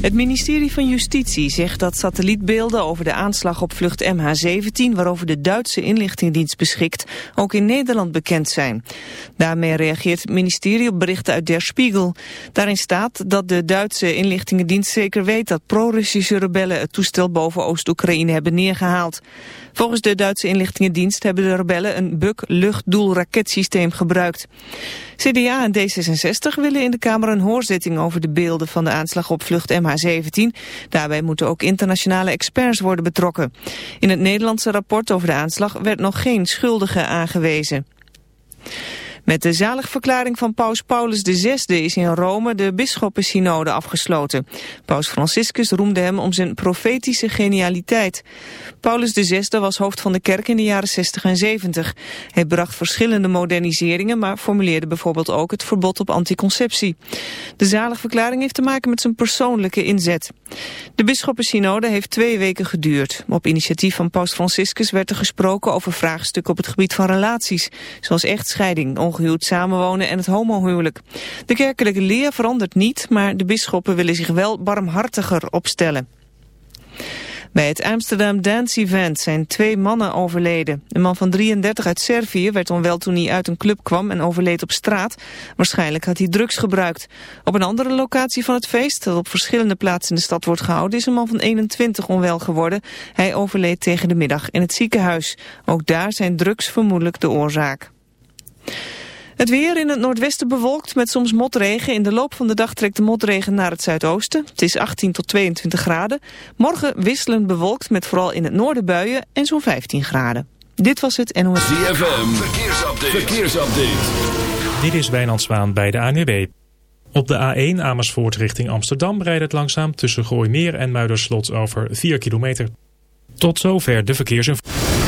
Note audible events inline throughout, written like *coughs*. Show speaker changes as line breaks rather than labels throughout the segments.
Het ministerie van Justitie zegt dat satellietbeelden over de aanslag op vlucht MH17... waarover de Duitse inlichtingendienst beschikt, ook in Nederland bekend zijn. Daarmee reageert het ministerie op berichten uit Der Spiegel. Daarin staat dat de Duitse inlichtingendienst zeker weet... dat pro-Russische rebellen het toestel boven Oost-Oekraïne hebben neergehaald. Volgens de Duitse inlichtingendienst hebben de rebellen een Buk-luchtdoelraketsysteem gebruikt. CDA en D66 willen in de Kamer een hoorzitting over de beelden van de aanslag op vlucht MH17. Daarbij moeten ook internationale experts worden betrokken. In het Nederlandse rapport over de aanslag werd nog geen schuldige aangewezen. Met de zaligverklaring van paus Paulus VI is in Rome de bisschoppensynode afgesloten. Paus Franciscus roemde hem om zijn profetische genialiteit. Paulus VI was hoofd van de kerk in de jaren 60 en 70. Hij bracht verschillende moderniseringen, maar formuleerde bijvoorbeeld ook het verbod op anticonceptie. De zaligverklaring heeft te maken met zijn persoonlijke inzet. De bisschoppensynode heeft twee weken geduurd. Op initiatief van paus Franciscus werd er gesproken over vraagstukken op het gebied van relaties, zoals echtscheiding, ongehuwd samenwonen en het homohuwelijk. De kerkelijke leer verandert niet, maar de bisschoppen willen zich wel barmhartiger opstellen. Bij het Amsterdam Dance Event zijn twee mannen overleden. Een man van 33 uit Servië werd onwel toen hij uit een club kwam en overleed op straat. Waarschijnlijk had hij drugs gebruikt. Op een andere locatie van het feest, dat op verschillende plaatsen in de stad wordt gehouden, is een man van 21 onwel geworden. Hij overleed tegen de middag in het ziekenhuis. Ook daar zijn drugs vermoedelijk de oorzaak. Het weer in het noordwesten bewolkt met soms motregen. In de loop van de dag trekt de motregen naar het zuidoosten. Het is 18 tot 22 graden. Morgen wisselend bewolkt met vooral in het noorden buien en zo'n 15 graden. Dit was het NOS.
ZFM, verkeersupdate. verkeersupdate.
Dit is Wijnand Zwaan bij de ANWB. Op de A1 Amersfoort richting Amsterdam rijdt het langzaam tussen Gooimeer en Muiderslot over 4 kilometer. Tot zover de verkeersinformatie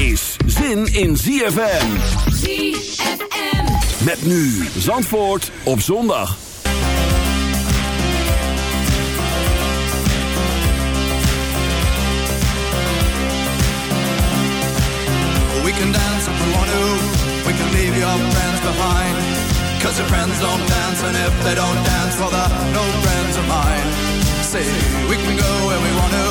Is zin in ZFM. ZFM. Met nu Zandvoort op zondag.
We can dance if we want to. We can leave your friends behind. Cause your friends don't dance, and if they don't dance, well, they're no friends of mine. Say, we can go where we want to,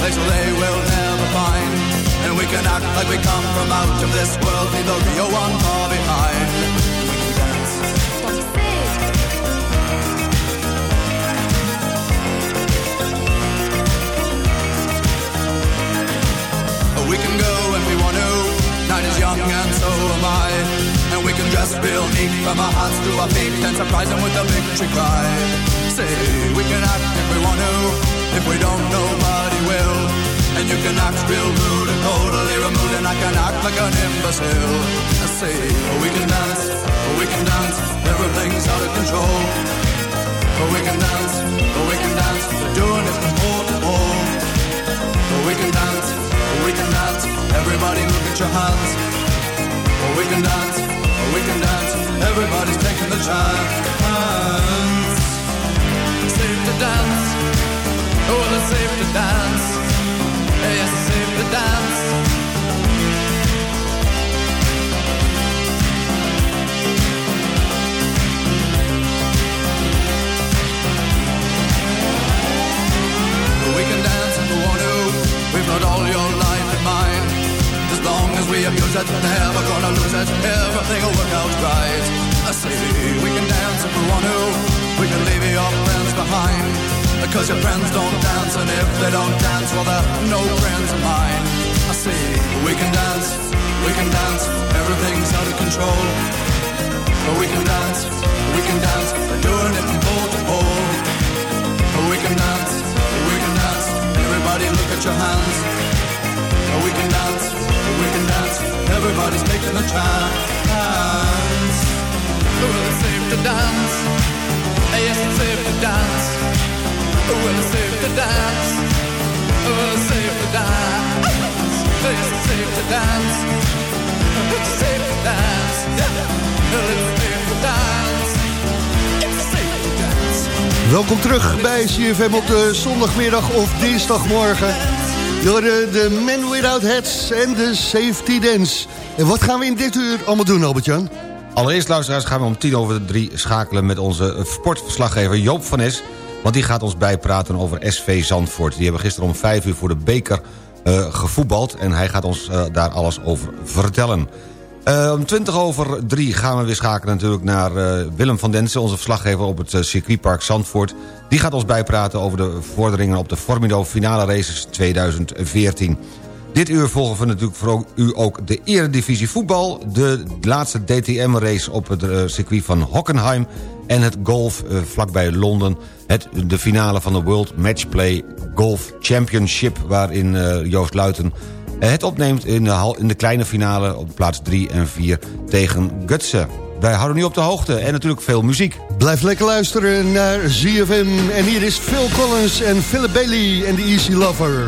place where they will never find. And we can act like we come from out of this world. Leave the real one far behind. We can dance. We can go when we want to. Night is young and so am I. And we can dress real neat From our hearts to our feet And surprise them with a victory cry. Say, we can act if we want to. If we don't, nobody will And you can act real rude and totally removed And I can act like an imbecile. I say, we can dance, we can dance. Everything's out of control. We can dance, we can dance. We're doing it from pole to pole we can dance, we can dance. Everybody look at your hands. We can dance, we can dance. Everybody's taking the chance. Safe to dance. Oh, it's safe to dance We can dance We've all your life As long as we Never gonna lose it. Everything will work out right. I say we can dance We can leave your friends behind Cause your friends don't dance And if they don't dance Well they're no friends of mine. I see we can dance We can dance Everything's out of control. But we can dance We can dance doing it from pole to pole. But we can dance We can dance Everybody look at your hands. We can dance We can dance Everybody's taking a chance. Well, it's safe to dance? Yes, it's safe to dance Safe dance dance dance dance dance
Welkom terug bij CFM op de zondagmiddag of dinsdagmorgen. Door de, Men Without Hats en de Safety Dance. En wat gaan we in dit uur allemaal doen, Albert-Jan?
Allereerst, luisteraars, gaan we om tien over drie schakelen... met onze sportverslaggever Joop van Es. Want die gaat ons bijpraten over SV Zandvoort. Die hebben gisteren om vijf uur voor de beker uh, gevoetbald... en hij gaat ons uh, daar alles over vertellen. Uh, om 20 over 3 gaan we weer schakelen natuurlijk naar Willem van Densen... onze verslaggever op het circuitpark Zandvoort. Die gaat ons bijpraten over de vorderingen op de Formido finale races 2014. Dit uur volgen we natuurlijk voor u ook de eredivisie voetbal... de laatste DTM-race op het circuit van Hockenheim... en het golf vlakbij Londen. Het, de finale van de World Matchplay Golf Championship... waarin Joost Luiten het opneemt in de, in de kleine finale op plaats 3 en 4 tegen Gutsen. Wij houden nu op de hoogte en natuurlijk veel muziek.
Blijf lekker luisteren naar ZFM. En hier is Phil Collins en Philip Bailey en The Easy Lover.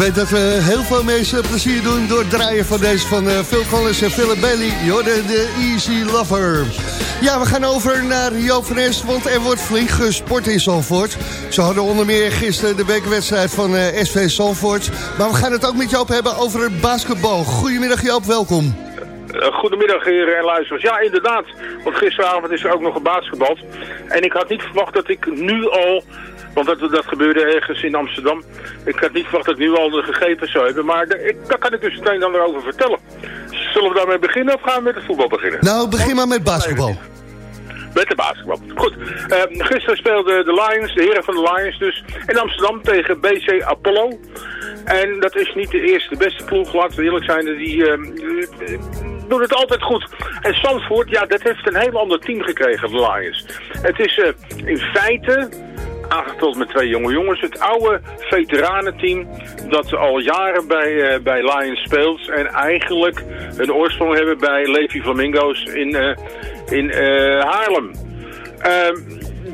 Weet dat we heel veel mensen plezier doen door het draaien van deze van uh, Phil Collins en Philip Bailey. Jorden de Easy Lover. Ja, we gaan over naar Joop van want er wordt flink gesport in Zandvoort. Ze hadden onder meer gisteren de bekerwedstrijd van eh, SV Zandvoort. Maar we gaan het ook met Joop hebben over basketbal. Goedemiddag Joop, welkom.
Uh, goedemiddag heren en luisteraars. Ja, inderdaad. Want gisteravond is er ook nog een basketbal. En ik had niet verwacht dat ik nu al want dat, dat gebeurde ergens in Amsterdam. Ik had niet verwacht dat ik nu al de gegevens zou hebben. Maar ik, daar kan ik dus meteen dan erover vertellen. Zullen we daarmee beginnen of gaan we met het voetbal beginnen?
Nou, begin maar met basketbal.
Met de basketbal. Goed. Uh, gisteren speelden de Lions, de heren van de Lions dus, in Amsterdam tegen BC Apollo. En dat is niet de eerste beste ploeg, laten we eerlijk zijn. Die uh, doen het altijd goed. En Zandvoort, ja, dat heeft een heel ander team gekregen, de Lions. Het is uh, in feite aangevuld met twee jonge jongens. Het oude veteranenteam dat al jaren bij, uh, bij Lions speelt. En eigenlijk een oorsprong hebben bij Levi Flamingo's in, uh, in uh, Haarlem. Ehm,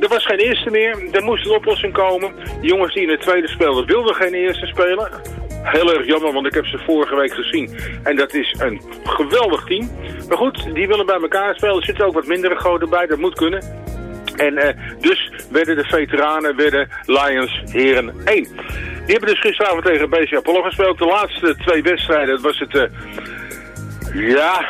er was geen eerste meer. Er moest een oplossing komen. De jongens die in het tweede speelden wilden geen eerste spelen. Heel erg jammer, want ik heb ze vorige week gezien. En dat is een geweldig team. Maar goed, die willen bij elkaar spelen. Er zitten ook wat mindere goden bij, dat moet kunnen. En dus werden de veteranen, werden Lions heren 1. Die hebben dus gisteravond tegen BC Apollo gespeeld. De laatste twee wedstrijden dat was het, uh, ja,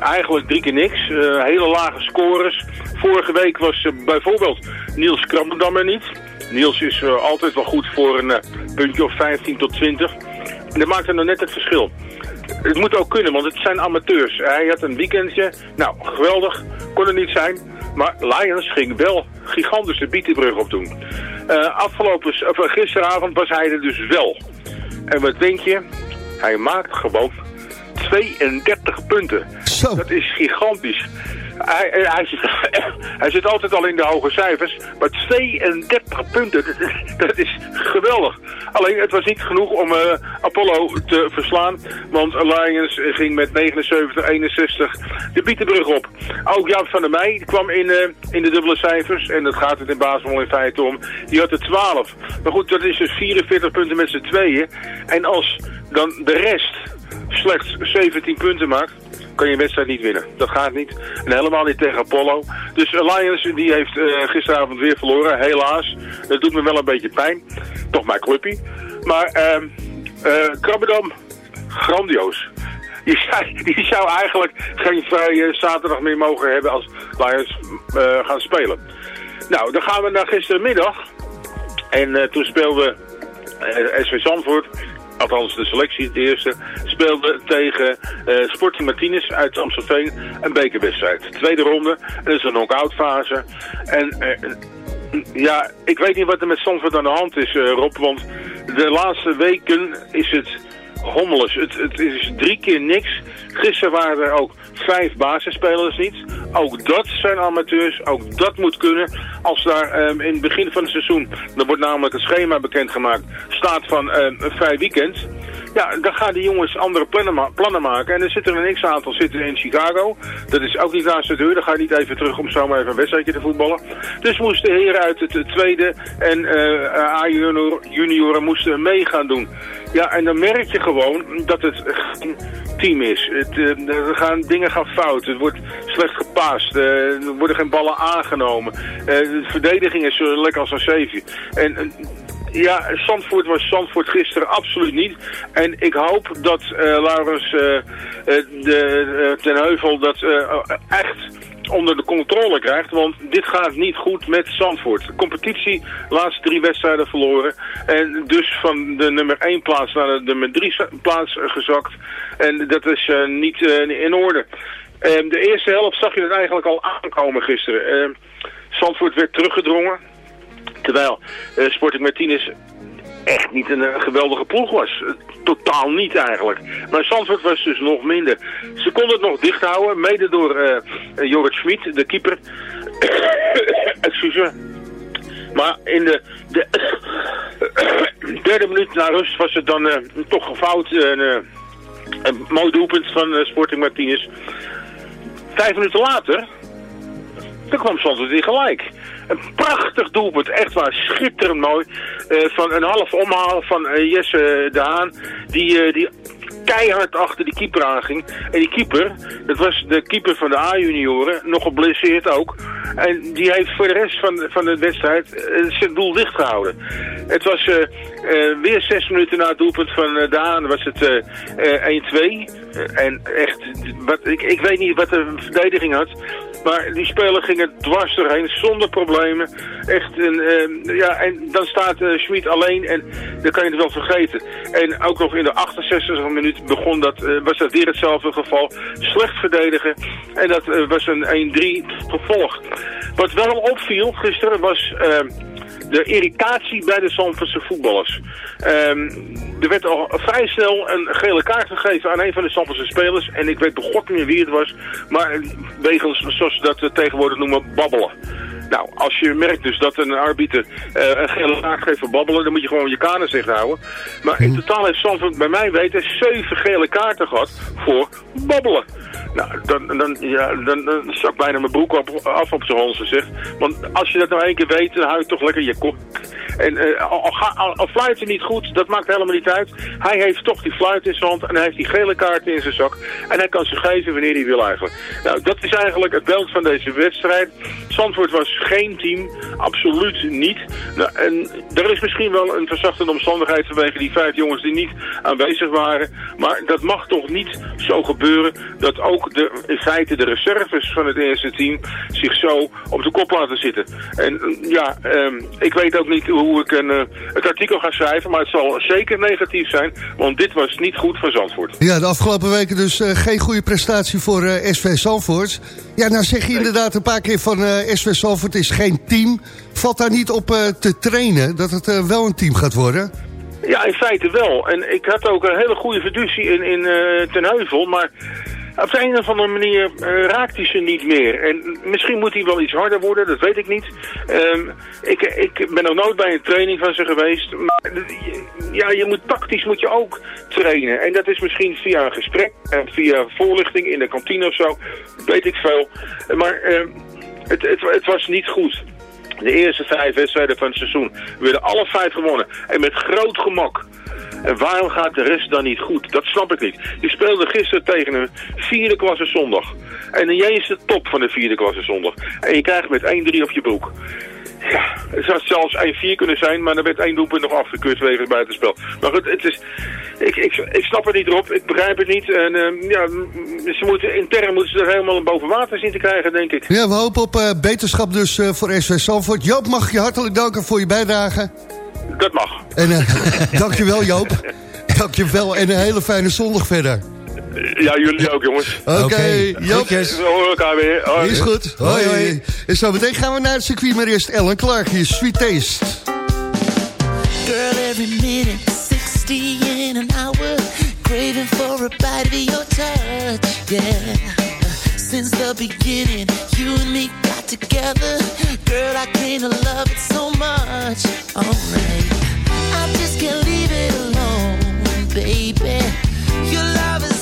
eigenlijk drie keer niks. Uh, hele lage scores. Vorige week was bijvoorbeeld Niels Krammerdam er niet. Niels is altijd wel goed voor een puntje of 15 tot 20. En dat maakt er nog net het verschil. Het moet ook kunnen, want het zijn amateurs. Hij had een weekendje. Nou, geweldig. Kon er niet zijn. Maar Lions ging wel gigantisch de bietenbrug op doen. Uh, afgelopen, of, eh, gisteravond was hij er dus wel. En wat denk je? Hij maakt gewoon 32 punten.
Zo.
Dat is gigantisch. Hij, zit, *laughs* hij, zit, altijd al in de hoge cijfers, maar 32 punten, *laughs* dat is, geweldig. Alleen, het was niet genoeg om uh, Apollo te verslaan, want Alliance ging met 79-61 de Bietenbrug op. Ook Jan van der Meij kwam in, uh, in de dubbele cijfers, en dat gaat het in Basel in feite om. Die had er 12. Maar goed, dat is dus 44 punten met z'n tweeën. En als dan de rest slechts 17 punten maakt, kan je wedstrijd niet winnen. Dat gaat niet. En helemaal niet tegen Apollo. Dus Alliance die heeft uh, gisteravond weer verloren, helaas. Dat doet me wel een beetje pijn. Toch mijn clubje. Maar uh, uh, Krabbedam, grandioos. Die zou, *laughs* zou eigenlijk geen vrije zaterdag meer mogen hebben als Lions uh, gaan spelen. Nou, dan gaan we naar gistermiddag. En toen speelde SV Zandvoort althans de selectie, de eerste, speelde tegen uh, Sporting Martinez uit Amstelveen een bekerwedstrijd. Tweede ronde, dat is een knock-out fase. En uh, ja, ik weet niet wat er met Zandvoort aan de hand is, uh, Rob, want de laatste weken is het hommeles. Het, het is drie keer niks. Gisteren waren er ook vijf basisspelers niet. Ook dat zijn amateurs, ook dat moet kunnen. Als daar um, in het begin van het seizoen, er wordt namelijk een schema bekendgemaakt, staat van um, een vrij weekend. Ja, dan gaan die jongens andere plannen, ma plannen maken. En er zitten een x-aantal zitten in Chicago. Dat is ook niet naast de deur. Dan ga je niet even terug om zomaar even een wedstrijdje te voetballen. Dus moesten heren uit het tweede en uh, A-junioren moesten mee gaan doen. Ja, en dan merk je gewoon dat het team is. Het, uh, er gaan, dingen gaan fout. Het wordt slecht gepast. Uh, er worden geen ballen aangenomen. De verdediging is lekker als een zeefje. En ja, Zandvoort was Zandvoort gisteren absoluut niet. En ik hoop dat uh, Laurens uh, de, ten Heuvel dat echt onder de controle krijgt. Want dit gaat niet goed met Zandvoort. De competitie, laatste drie wedstrijden verloren. En dus van de nummer 1 plaats naar de nummer 3 plaats gezakt. En dat is niet in orde. Uh, de eerste helft zag je het eigenlijk al aankomen gisteren. Zandvoort werd teruggedrongen. Terwijl Sporting Martinez echt niet een, geweldige ploeg was. Totaal niet eigenlijk. Maar Zandvoort was dus nog minder. Ze konden het nog dicht houden, mede door uh, Jorrit Schmid, de keeper. *coughs* Excuseer. Maar in de, de *coughs* derde minuut na rust was het dan toch gefout. Uh, een mooi doelpunt van Sporting Martinez. Vijf minuten later toen kwam Zandvoort weer gelijk. Een prachtig doelpunt, echt waar, schitterend mooi. Eh, van een half omhaal van eh, Jesse de Haan, die, eh, die keihard achter die keeper aanging. En die keeper, dat was de keeper van de A-junioren, nog geblesseerd ook. En die heeft voor de rest van, van de wedstrijd eh, zijn doel dicht gehouden. Het was eh, eh, weer zes minuten na het doelpunt van uh, Daan was het eh, eh, 1-2. Eh, en echt, wat, ik, ik weet niet wat de verdediging had. Maar die speler ging er dwars doorheen, zonder problemen. Echt, een, ja, en dan staat eh Schmid alleen en dan kan je het wel vergeten. En ook nog in de 68e minuut begon dat, eh, was dat weer hetzelfde geval. Slecht verdedigen en dat eh, was een 1-3 gevolg. Wat wel opviel gisteren was... eh, de irritatie bij de Zandvoortse voetballers. Ehm, er werd al vrij snel een gele kaart gegeven aan een van de Zandvoortse spelers. En ik weet begot niet meer wie het was. Maar wegens, zoals ze dat eh, tegenwoordig noemen, babbelen. Nou, als je merkt dus dat een arbiter eh, een gele kaart geeft voor babbelen, dan moet je gewoon je kanen zich houden. Maar in totaal heeft Zandvoort bij mij weten zeven gele kaarten gehad voor babbelen. Nou, dan, dan, ja, dan, dan zak bijna mijn broek op, af op zijn honsen, zeg. Want als je dat nou één keer weet, dan hou je toch lekker je kop. En eh, al, al, ga- al, al fluit hij niet goed, dat maakt helemaal niet uit. Hij heeft toch die fluit in zijn hand en hij heeft die gele kaart in zijn zak. En hij kan ze geven wanneer hij wil eigenlijk. Nou, dat is eigenlijk het beeld van deze wedstrijd. Zandvoort was geen team, absoluut niet. Nou, en er is misschien wel een verzachtende omstandigheid vanwege die vijf jongens die niet aanwezig waren. Maar dat mag toch niet zo gebeuren dat ook de, in feite de reserves van het eerste team zich zo op de kop laten zitten. En eh, ja, ehm, ik weet ook niet hoe ik een, eh, het artikel ga schrijven, maar het zal zeker negatief zijn, want dit was niet goed voor Zandvoort.
Ja, de afgelopen weken dus eh, geen goede prestatie voor eh, SV Zandvoort. Ja, nou zeg je inderdaad een paar keer van SV Zandvoort is geen team. Valt daar niet op eh, te trainen dat het eh, wel een team gaat worden?
Ja, in feite wel. En ik had ook een hele goede fiducie in, in eh, Ten Heuvel, maar op de een of andere manier raakt hij ze niet meer. En misschien moet hij wel iets harder worden, dat weet ik niet. Ehm, ik, ik ben nog nooit bij een training van ze geweest. Maar ja, je moet tactisch moet je ook trainen. En dat is misschien via een gesprek, en via voorlichting in de kantine of zo. Weet ik veel. Maar ehm, het, het, was niet goed. De eerste vijf wedstrijden van het seizoen werden alle vijf gewonnen. En met groot gemak. En waarom gaat de rest dan niet goed? Dat snap ik niet. Je speelde gisteren tegen een vierde klasse zondag. En jij is de top van de vierde klasse zondag. En je krijgt met 1-3 op je broek. Ja, het zou zelfs 1-4 kunnen zijn, maar dan werd één doelpunt nog afgekeurd wegens buitenspel. Maar goed, het is, ik, ik, ik snap het niet erop, ik begrijp het niet. En ehm, ja, ze moeten, intern moeten ze er helemaal boven water zien te krijgen, denk ik.
Ja, we hopen op eh, beterschap dus eh, voor SV Zandvoort. Joop, mag je hartelijk danken voor je bijdrage.
Dat mag.
En eh *laughs* dankjewel Joop. *laughs* Dankjewel en een hele fijne zondag verder.
Ja, jullie ook, jongens.
Oké, Joop.
We horen elkaar weer. Hoi.
Is goed. Hoi, hoi. En zo meteen gaan we naar het circuit, maar eerst Ellen Clark hier, Sweet Taste.
Girl, every minute, 60 in an hour. Craving for a bite of your touch, yeah. Since the beginning, you and me got together. Girl, I came to love it so much. Alright. I just can't leave it alone, baby. Your love is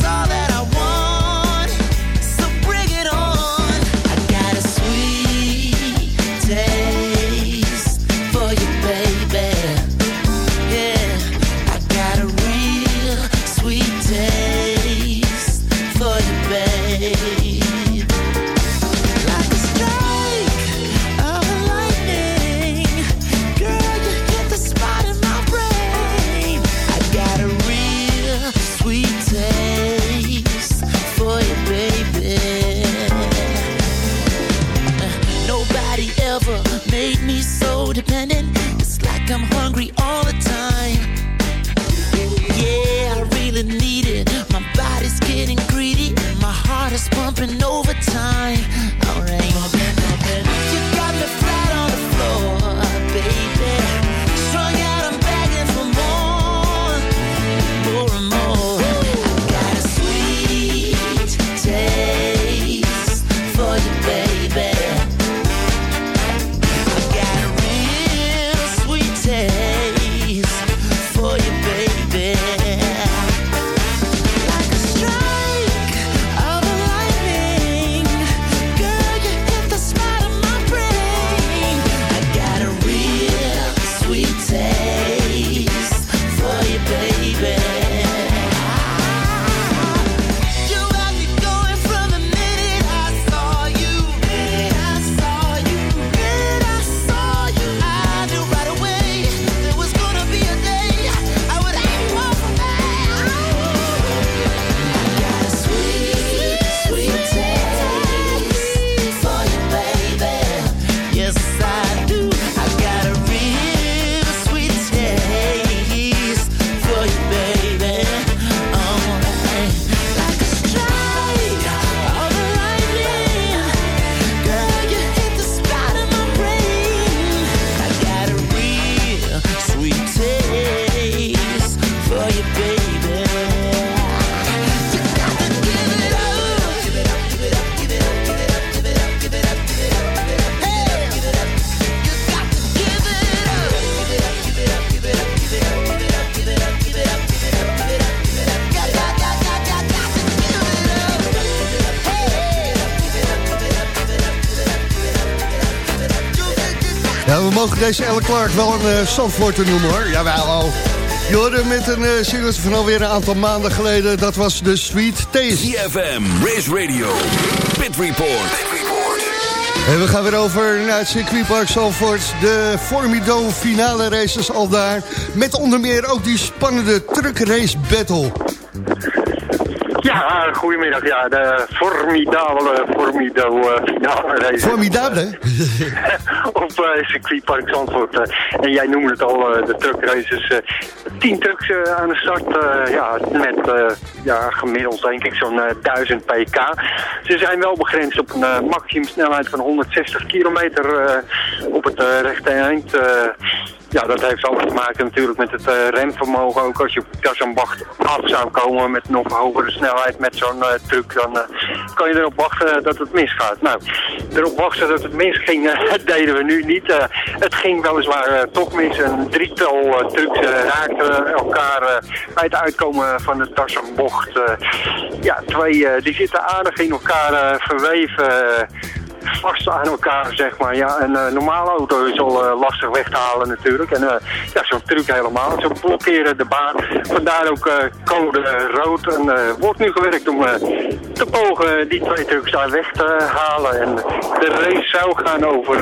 mogen deze Elle Clark wel een uh, Zandvoorter noemen hoor. Jawel. Je hoorde met een uh, single van alweer een aantal maanden geleden. Dat was de Sweet Taste.
CFM, Race Radio, Pit Report.
En we gaan weer over naar het circuitpark Zandvoort. De Formido finale races al daar. Met onder meer ook die spannende truckrace battle.
Ja, goedemiddag. Ja, de formidabele Formido uh, finale race.
Formidabele? *laughs* *laughs*
Op uh, circuitpark Zandvoort. Uh, en jij noemde het al, de truckraces. tien trucks aan de start. ja, met ja, gemiddeld denk ik zo'n 1000 pk. Ze zijn wel begrensd op een maximumsnelheid van 160 kilometer het rechte eind. Ja, dat heeft alles te maken natuurlijk met het uh, remvermogen. Ook als je op zo'n bocht af zou komen met nog hogere snelheid met zo'n truck, dan kan je erop wachten dat het misgaat. Nou, erop wachten dat het misging, dat *laughs* deden we nu niet. het ging weliswaar toch mis. Een drietal trucks raakten elkaar bij het uitkomen van de Tarzanbocht. ja, twee die zitten aardig in elkaar verweven vast aan elkaar, zeg maar. Ja, een uh, normale auto is al uh, lastig weg te halen natuurlijk. En uh, ja, zo'n truc helemaal. Ze blokkeren de baan. Vandaar ook code rood. En wordt nu gewerkt om te pogen die twee trucks daar weg te halen. En de race zou gaan over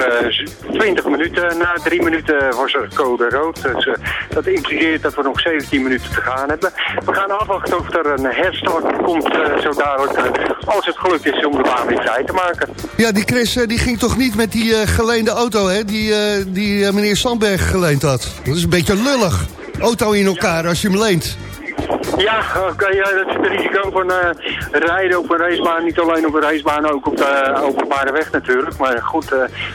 20 minuten. Na drie minuten was er code rood. Dus dat impliceert dat we nog 17 minuten te gaan hebben. We gaan afwachten of er een herstart komt zo dadelijk. als het gelukt is om de baan weer vrij te maken.
Ja, die Chris die ging toch niet met die uh, geleende auto, hè? Die, uh, die uh, meneer Sandberg geleend had. Dat is een beetje lullig. Auto in elkaar als je hem leent.
Ja, oké, ja, dat is het risico van rijden op een racebaan. Niet alleen op een racebaan, ook op de openbare weg natuurlijk. Maar goed,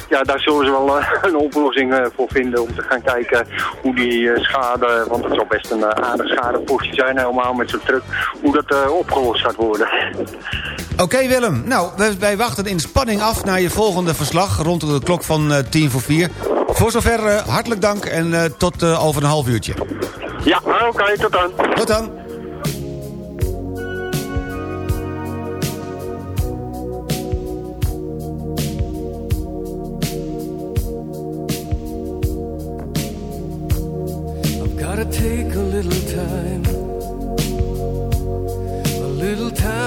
ja, daar zullen ze wel een oplossing voor vinden om te gaan kijken hoe die schade, want het zal best een aardig schadeportie zijn helemaal met zo'n truck, hoe dat opgelost gaat worden.
Oké Willem, nou, wij, wachten in spanning af naar je volgende verslag... rond de klok van uh, tien voor vier. Voor zover uh, hartelijk dank en uh, tot over een half uurtje.
Ja, oké, okay, tot dan.
Tot dan.
take a little time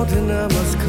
mountain I must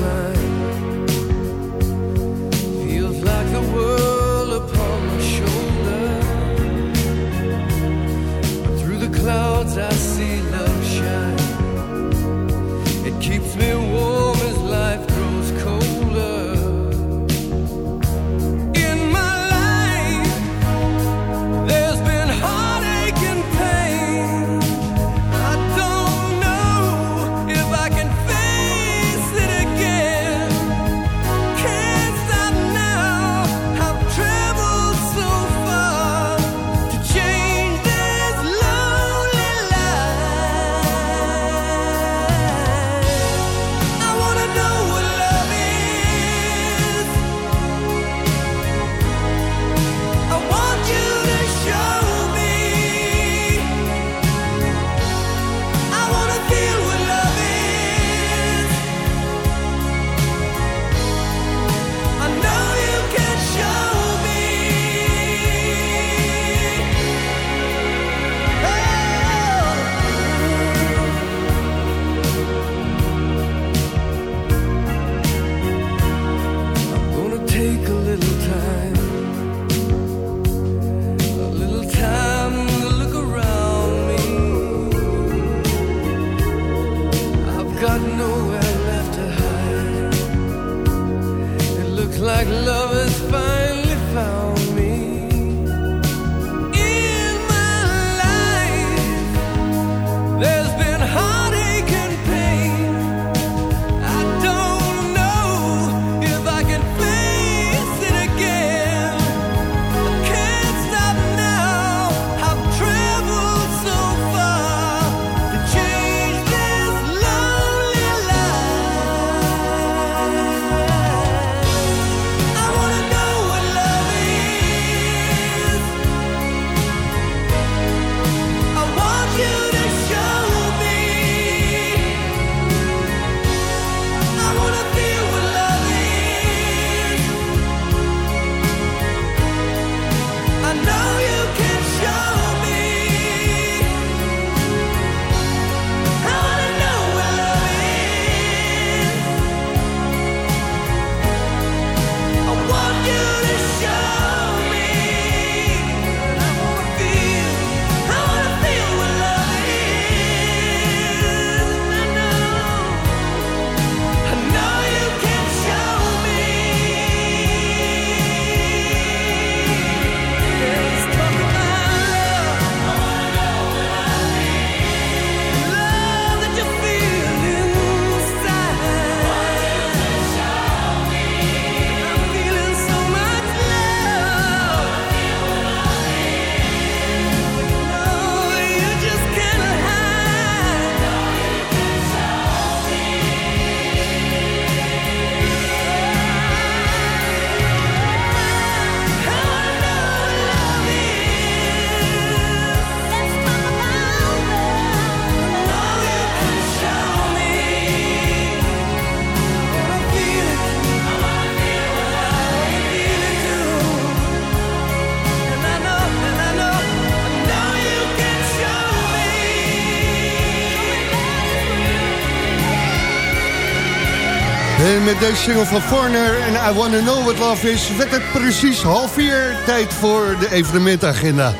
met deze single van Foreigner en I Wanna Know What Love Is... werd het precies half vier tijd voor de evenementagenda.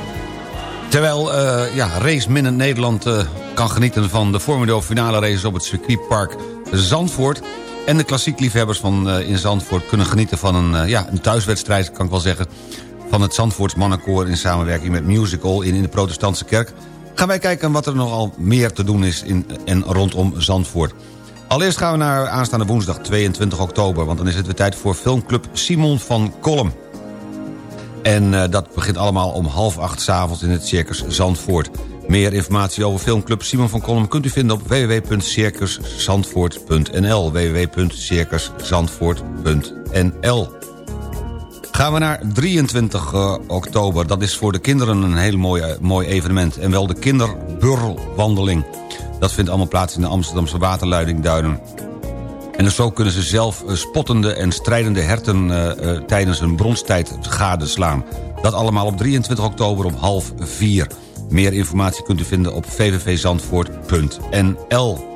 Terwijl uh, ja, race minnen Nederland uh, kan genieten van de Formule finale races op het circuitpark Zandvoort... en de klassiek liefhebbers van uh, in Zandvoort kunnen genieten van een, ja, een thuiswedstrijd, kan ik wel zeggen... van het Zandvoorts mannenkoor in samenwerking met Musical in, in de protestantse kerk... gaan wij kijken wat er nogal meer te doen is in en rondom Zandvoort. Allereerst gaan we naar aanstaande woensdag 22 oktober... want dan is het weer tijd voor filmclub Simon van Kolm. En uh, dat begint allemaal om half acht s'avonds in het Circus Zandvoort. Meer informatie over filmclub Simon van Kolm kunt u vinden op www.circuszandvoort.nl www.circuszandvoort.nl Gaan we naar 23 uh, oktober. Dat is voor de kinderen een heel mooi, uh, mooi evenement. En wel de kinderburlwandeling. Dat vindt allemaal plaats in de Amsterdamse waterleidingduinen. En zo kunnen ze zelf eh, spottende en strijdende herten uh, uh, tijdens hun bronstijd gadeslaan. Dat allemaal op 23 oktober om half vier. Meer informatie kunt u vinden op www.zandvoort.nl.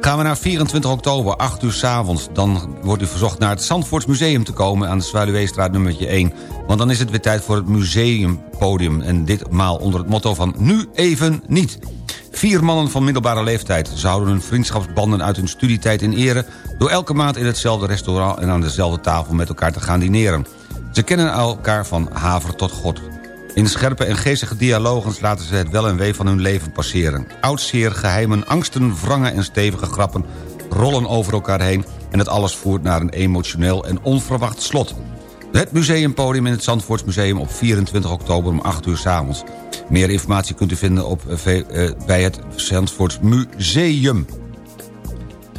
Gaan we naar 24 oktober, 8 uur s avonds. Dan wordt u verzocht naar het Zandvoorts Museum te komen... aan de Zwaluweestraat nummertje 1. Want dan is het weer tijd voor het museumpodium. En ditmaal onder het motto van nu even niet. Vier mannen van middelbare leeftijd. Ze houden hun vriendschapsbanden uit hun studietijd in ere... door elke maand in hetzelfde restaurant en aan dezelfde tafel met elkaar te gaan dineren. Ze kennen elkaar van haver tot god. In scherpe en geestige dialogens laten ze het wel en wee van hun leven passeren. Oudseer, geheimen, angsten, wrangen en stevige grappen rollen over elkaar heen... en het alles voert naar een emotioneel en onverwacht slot. Het museumpodium in het Zandvoortsmuseum op 24 oktober om 8 uur s. Meer informatie kunt u vinden op, uh, bij het Zandvoorts Museum.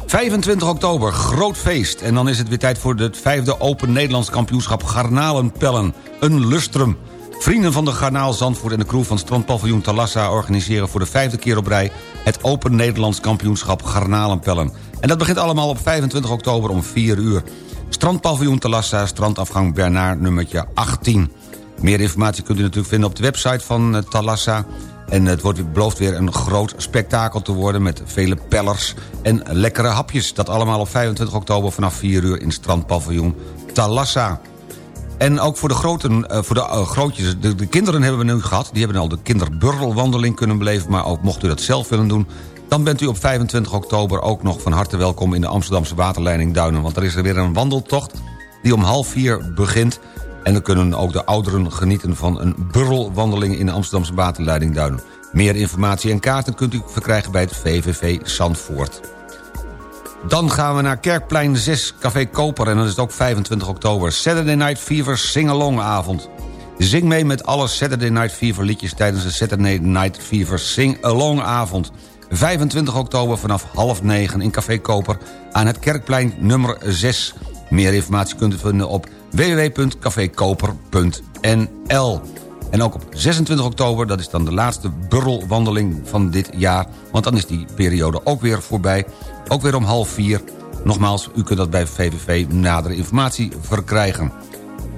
25 oktober, groot feest. En dan is het weer tijd voor het vijfde Open Nederlands kampioenschap Garnalenpellen. Een lustrum. Vrienden van de Garnaal Zandvoort en de crew van strandpaviljoen Talassa... organiseren voor de vijfde keer op rij... het Open Nederlands kampioenschap Garnalenpellen. En dat begint allemaal op 25 oktober om 4 uur. Strandpaviljoen Talassa, strandafgang Bernard nummertje 18. Meer informatie kunt u natuurlijk vinden op de website van uh, Talassa. En het wordt, belooft weer een groot spektakel te worden... met vele pellers en lekkere hapjes. Dat allemaal op 25 oktober vanaf 4 uur in strandpaviljoen Talassa. En ook voor de, groten, uh, voor de uh, grootjes, de, de, kinderen hebben we nu gehad. Die hebben al de kinderburrelwandeling kunnen beleven. Maar ook mocht u dat zelf willen doen... dan bent u op 25 oktober ook nog van harte welkom... in de Amsterdamse waterleiding Duinen. Want er is er weer een wandeltocht die om half vier begint... En dan kunnen ook de ouderen genieten van een burrelwandeling... in de Amsterdamse waterleiding Duinen. Meer informatie en kaarten kunt u verkrijgen bij het VVV Zandvoort. Dan gaan we naar Kerkplein 6, Café Koper. En dan is het ook 25 oktober. Saturday Night Fever Sing-Along avond. Zing mee met alle Saturday Night Fever liedjes... tijdens de Saturday Night Fever Sing-Along avond. 25 oktober vanaf half negen in Café Koper... aan het Kerkplein nummer 6. Meer informatie kunt u vinden op www.cafekoper.nl. En ook op 26 oktober, dat is dan de laatste burrelwandeling van dit jaar... want dan is die periode ook weer voorbij, ook weer om half vier. Nogmaals, u kunt dat bij VVV nadere informatie verkrijgen.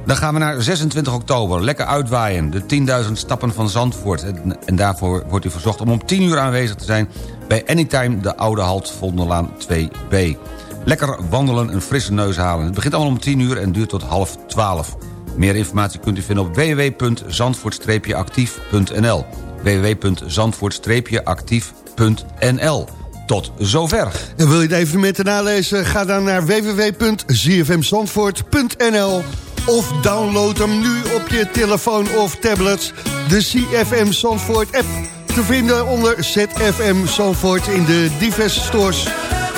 Dan gaan we naar 26 oktober. Lekker uitwaaien. De 10.000 stappen van Zandvoort. En daarvoor wordt u verzocht om om 10 uur aanwezig te zijn... bij Anytime de Oude Halt Vondellaan 2B. Lekker wandelen, een frisse neus halen. Het begint allemaal om 10 uur en duurt tot half 12. Meer informatie kunt u vinden op www.zandvoort-actief.nl www.zandvoort-actief.nl tot zover.
En wil je de evenementen nalezen? Ga dan naar www.zfmzandvoort.nl of download hem nu op je telefoon of tablet. De CFM Zandvoort app te vinden onder ZFM Zandvoort in de diverse stores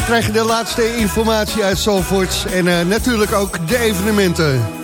krijg je de laatste informatie uit Zalvoort. En uh, natuurlijk ook de evenementen.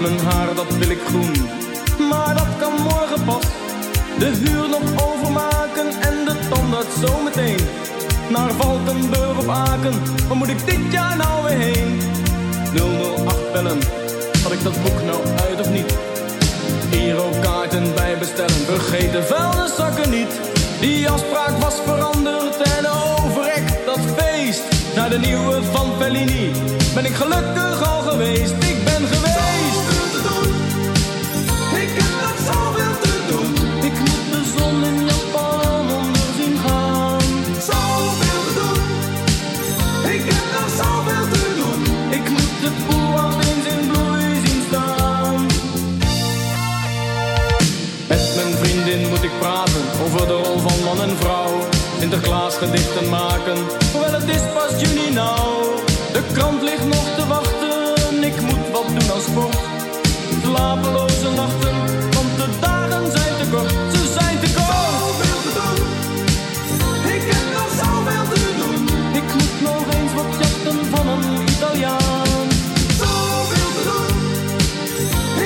Mijn haar dat wil ik groen. Maar dat kan morgen pas, de huur nog overmaken en de tandarts zometeen. Naar Valkenburg op Aken, waar moet ik dit jaar nou weer heen? 008 bellen, had ik dat boek nou uit of niet? kaarten bij bestellen, vergeet de vuilniszakken niet. Die afspraak was veranderd en feest. Naar de nieuwe van Fellini ben ik gelukkig al geweest. Ik ben geweest. Te doen. Ik heb nog zoveel te doen. Ik moet de zon in Japan onder zien gaan. Zoveel te doen. Ik heb nog zoveel te doen. Ik moet de boel al eens in bloei zien staan. Met mijn vriendin moet ik praten over de rol van man en vrouw. Sinterklaas gedichten maken, hoewel het is pas juni nou. De krant ligt nog te wachten, ik moet wat doen aan sport. Slapeloze nachten, want de dagen zijn te kort, ze zijn te kort. Zoveel te doen, ik heb nog zoveel te doen. Ik moet nog eens wat jachten van een Italiaan. Zoveel te doen,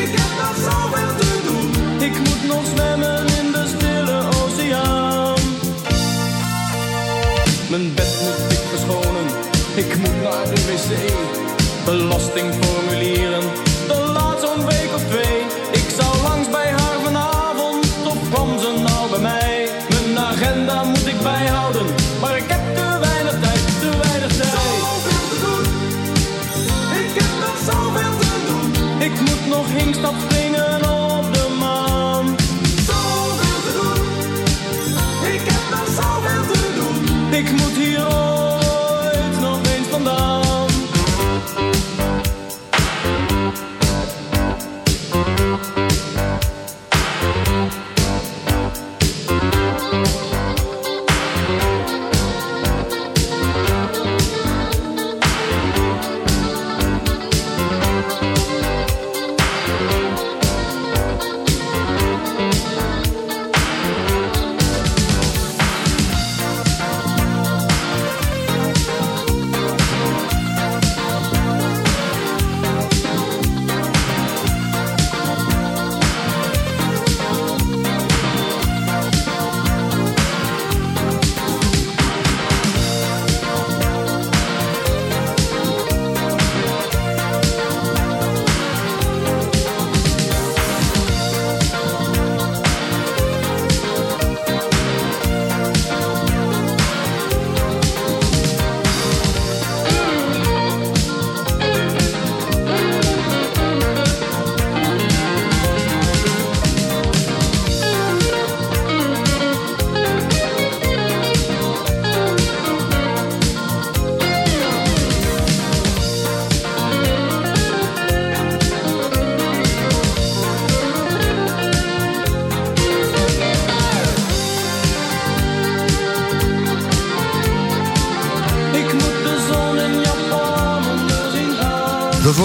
ik heb nog zoveel te doen. Ik moet nog zwemmen Mijn bed moet ik verschonen, ik moet naar de wc. Belastingformulieren,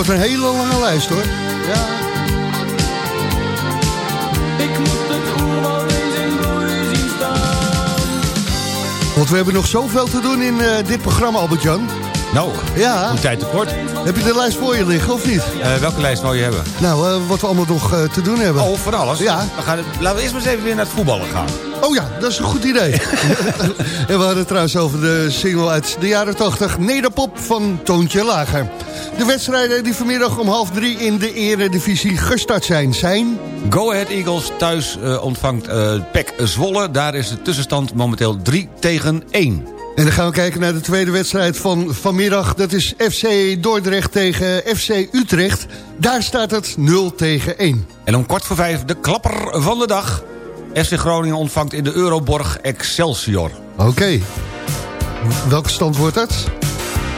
wordt een hele lange lijst hoor.
Ja. Ik moet het oerwoud eens in bloei zien staan.
Want we hebben nog zoveel te doen in eh, dit programma, Albert-Jan.
Nou,
Ja.
een tijd tekort.
Heb je de lijst voor je liggen of niet?
Eh, welke lijst wou je hebben?
Nou, eh, wat we allemaal nog eh, te doen hebben.
Oh, voor alles?
Ja.
We gaan, laten we eerst maar eens even weer naar het voetballen gaan.
Oh ja, dat is een goed idee. *laughs* en we hadden het trouwens over de single uit de jaren 80, Nederpop van Toontje Lager. De wedstrijden die vanmiddag om half drie in de eredivisie gestart zijn, zijn...
Go Ahead Eagles thuis ontvangt PEC Zwolle. Daar is de tussenstand momenteel 3 tegen 1.
En dan gaan we kijken naar de tweede wedstrijd van vanmiddag. Dat is FC Dordrecht tegen FC Utrecht. Daar staat het 0 tegen 1.
En om kwart voor vijf de klapper van de dag. FC Groningen ontvangt in de Euroborg Excelsior.
Oké. Welke stand wordt dat?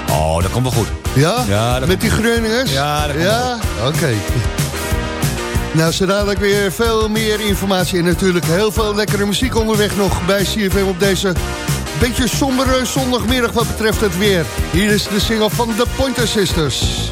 Oh, dat komt wel goed.
Ja?
Ja,
Met die Groningers?
Ja, dat komt
Ja? Oké. Nou, zo dadelijk weer veel meer informatie en natuurlijk heel veel lekkere muziek onderweg nog bij CFM op deze beetje sombere zondagmiddag wat betreft het weer. Hier is de single van The Pointer Sisters.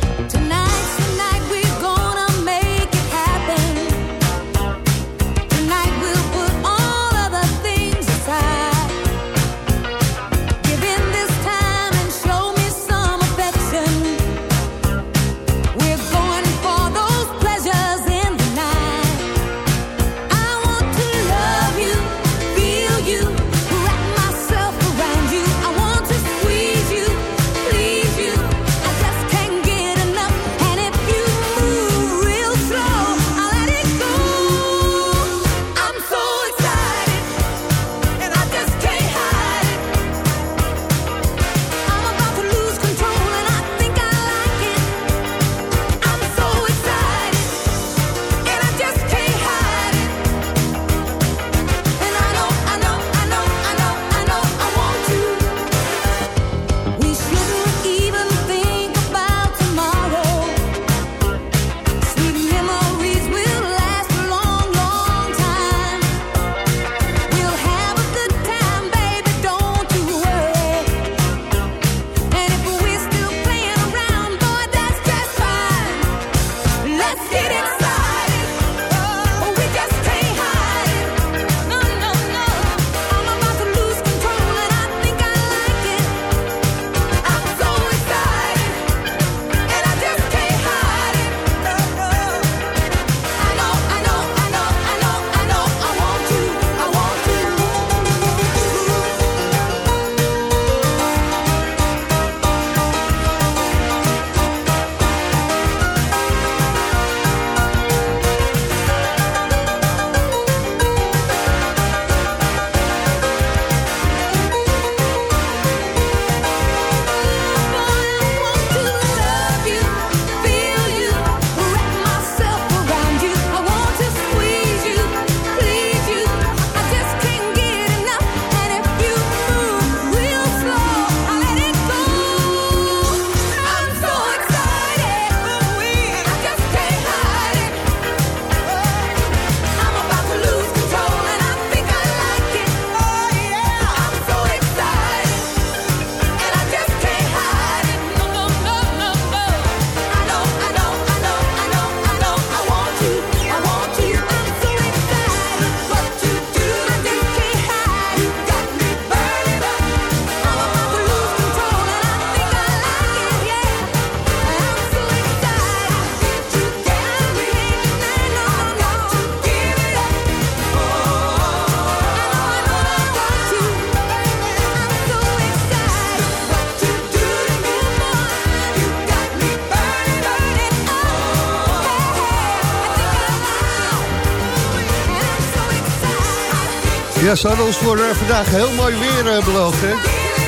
Ja, ze hadden ons voor eh, vandaag heel mooi weer eh, beloofd, hè?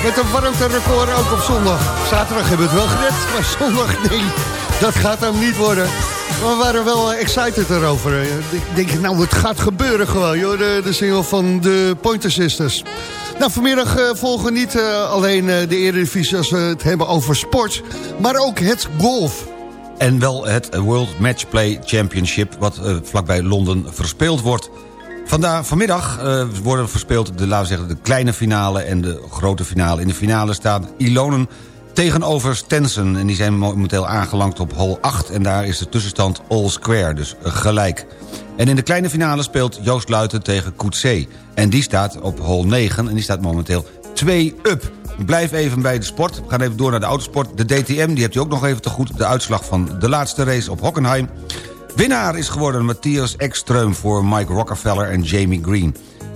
Met een warmterecord ook op zondag. Zaterdag hebben we het wel gered, *laughs* maar zondag, nee, dat gaat hem niet worden. Maar we waren wel eh, excited erover. Ik denk, nou, het gaat gebeuren gewoon, joh, de, de single van de Pointer Sisters. Nou, vanmiddag volgen niet alleen de Eredivisie als we het hebben over sport, maar ook het golf.
En wel het World Matchplay Championship... wat vlakbij Londen verspeeld wordt. Vandaag, vanmiddag eh, worden verspeeld de, laten we zeggen, de kleine finale en de grote finale. In de finale staat Ilonen tegenover Stenson. En die zijn momenteel aangelangt op hole 8. En daar is de tussenstand all square, dus gelijk. En in de kleine finale speelt Joost Luiten tegen Coetzee. En die staat op hole 9 en die staat momenteel 2 up. Blijf even bij de sport. We gaan even door naar de autosport. De DTM, die hebt u ook nog even te goed. De uitslag van de laatste race op Hockenheim. Winnaar is geworden Matthias Ekström voor Mike Rockefeller en Jamie Green.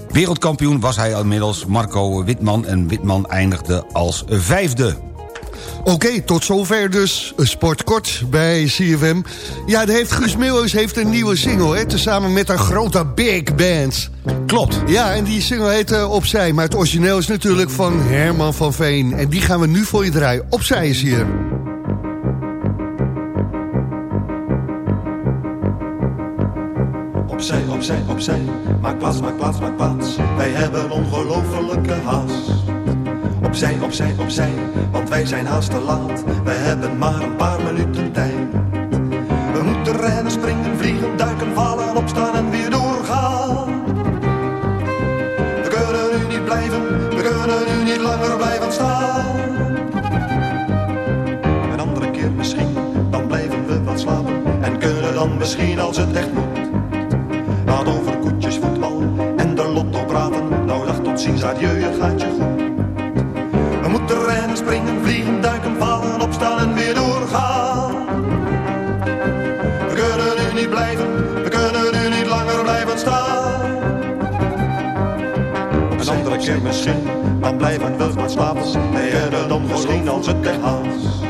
Wereldkampioen was hij inmiddels Marco Witman... en Witman eindigde als vijfde.
Oké, tot zover dus Sportkort bij CFM. Ja, daar heeft Guus Meeuwis heeft een nieuwe single, hè, tezamen met een grote big band.
Klopt.
Ja, en die single heet eh, Opzij, maar het origineel is natuurlijk van Herman van Veen. En die gaan we nu voor je draaien. Opzij is hier.
Opzij, opzij, opzij. Maak plaats, maak plaats, maak plaats. Wij hebben ongelofelijke haast. Opzij, opzij, opzij. Want wij zijn haast te laat. Wij hebben maar een paar minuten tijd. We moeten rennen, springen, ziens, adieu, het gaat je goed. We moeten rennen, springen, vliegen, duiken, vallen, opstaan en weer doorgaan. We kunnen nu niet blijven, we kunnen nu niet langer blijven staan. Een andere keer misschien, dan blijven we wat slapen. Wij hebben dan misschien als het echt haast.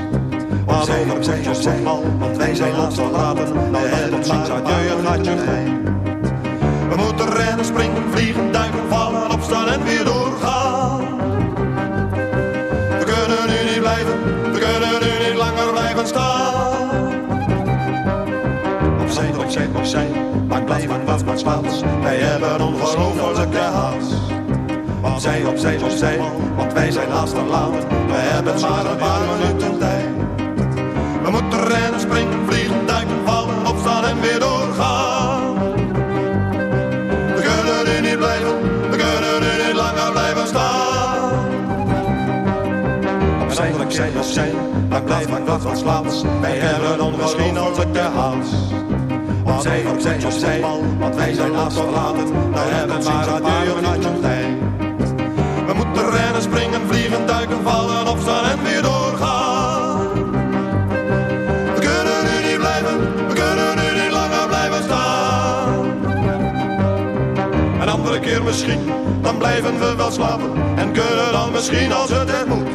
Maar over koetjes, voetbal, want wij zijn laatst verlaten. Nou dag tot ziens, adieu, het gaat je goed. We moeten rennen, springen, vliegen, duiken, vallen, weer. We kunnen nu niet blijven, we kunnen nu niet langer blijven staan. Opzij, opzij, opzij, maar blijven wat maar slaats. Wij hebben ongelofelijke haast. Opzij, opzij, opzij, want wij zijn haast te laat. We hebben maar een paar minuten tijd. Opzij, opzij, maar blijven wat wat slaats. Wij hebben dan misschien als het haast. Opzij, opzij, opzij, want wij zijn haast verlaten. We hebben maar een paar minuten tijd. We moeten rennen, springen, vliegen, duiken, vallen, opstaan en weer doorgaan. We kunnen nu niet blijven, we kunnen nu niet langer blijven staan. Een andere keer misschien, dan blijven we wel slapen. En kunnen dan misschien als het er moet.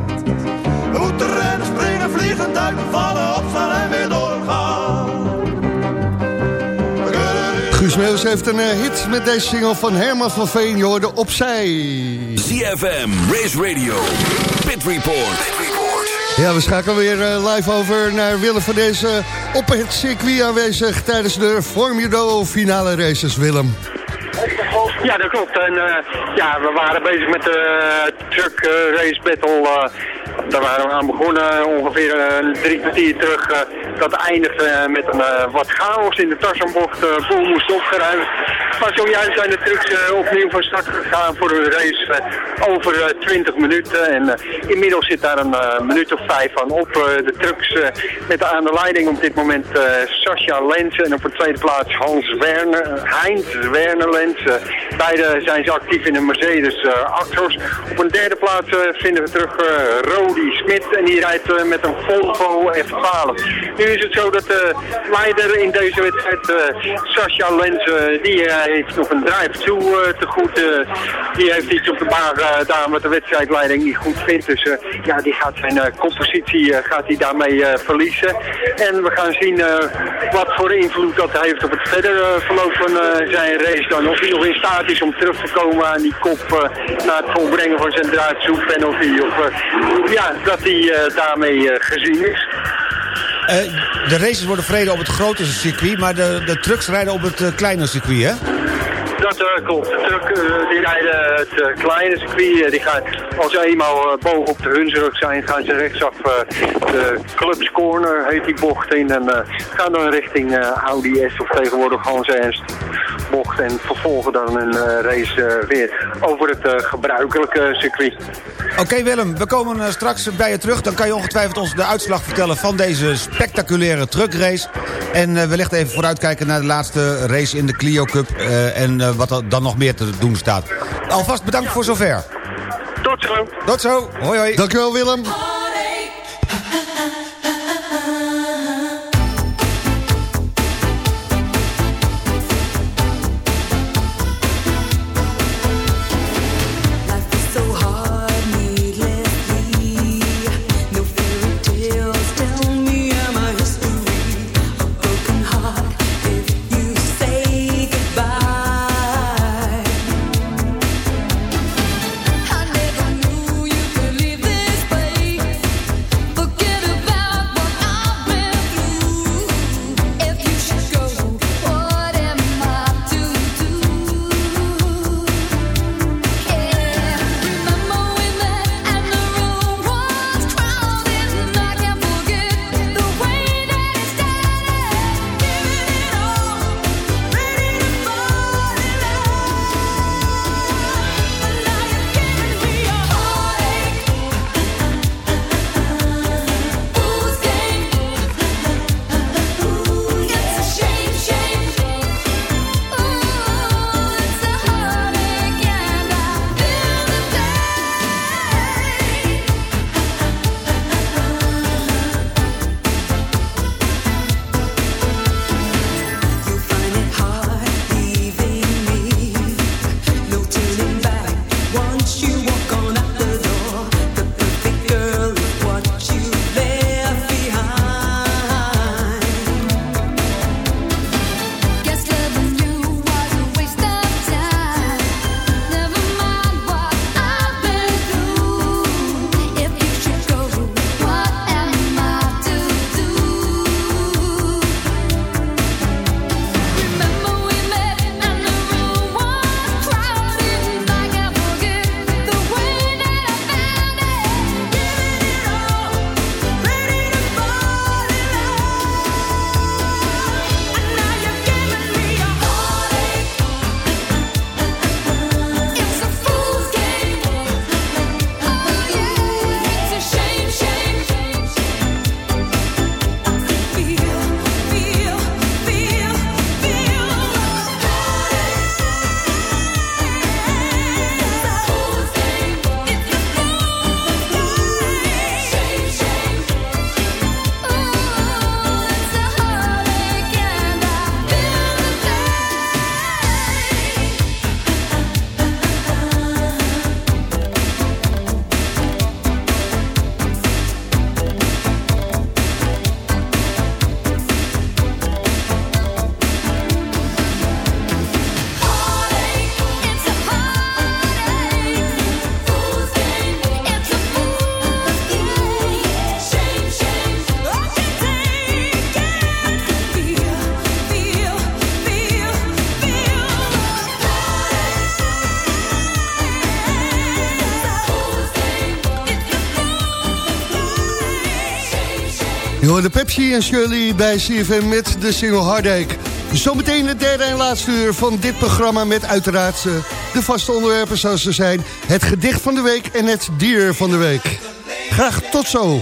Moeten rennen, springen, vliegen, duiken, vallen, opstaan en weer doorgaan.
Guus Meeuwis heeft een eh, hit met deze single van Herman van Veen. Je hoorde Opzij.
CFM, Race Radio, Pit Report.
Ja, we schakelen weer eh, live over naar Willem van deze op het circuit aanwezig tijdens de Formula finale races, Willem.
Ja, dat klopt. En eh, ja, we waren bezig met de eh, truck eh, race battle. Eh, daar waren we aan begonnen ongeveer een drie kwartier terug. eh, dat eindigt eh, met een eh, wat chaos in de Tarzanbocht. Uh, vol moest opgeruimd. Zojuist zijn de trucks opnieuw van start gegaan voor een race over 20 minuten. En inmiddels zit daar een minuut of vijf van op. de trucks met aan de leiding op dit moment Sascha Lens en op de tweede plaats Hans Werner, Heinz Werner Lens. beide zijn ze actief in de Mercedes Actros. Op een derde plaats vinden we terug Rodi Smit en die rijdt met een Volvo F12. Nu is het zo dat de leider in deze wedstrijd, Sascha Lens, uh, die heeft nog een drive-to te goed. die heeft iets op de baan gedaan wat de wedstrijdleiding niet goed vindt. Dus ja, die gaat zijn compositie gaat hij daarmee verliezen. En we gaan zien wat voor invloed dat heeft op het verdere verloop van zijn race dan. Of hij nog in staat is om terug te komen aan die kop na het volbrengen van zijn draadzoek penalty. Of ja, dat hij daarmee gezien is.
De races worden verreden op het grote circuit, maar de, de trucks rijden op het uh, kleine circuit, hè?
Dat uh, klopt. De truck die rijden het kleine circuit. die gaan, als ze eenmaal boven op de Hunsrug zijn, gaan ze rechtsaf de Clubs Corner, heet die bocht in. En gaan dan richting Audi S of tegenwoordig Hans Ernst bocht. En vervolgen dan een race weer over het gebruikelijke circuit.
Oké Willem, we komen straks bij je terug. Dan kan je ongetwijfeld ons de uitslag vertellen van deze spectaculaire truckrace. En uh, wellicht even vooruitkijken naar de laatste race in de Clio Cup. Uh, en uh, wat er dan nog meer te doen staat. Alvast bedankt voor zover.
Tot zo.
Tot zo. Hoi hoi.
Dankjewel Willem.
De Pepsi en Shirley bij CFM met de single Heartache. Zometeen het derde en laatste uur van dit programma... met uiteraard eh, de vaste onderwerpen zoals ze zijn... het gedicht van de week en het dier van de week. Graag tot zo.